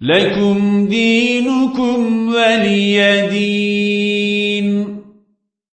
لكم دينكم ولي دين.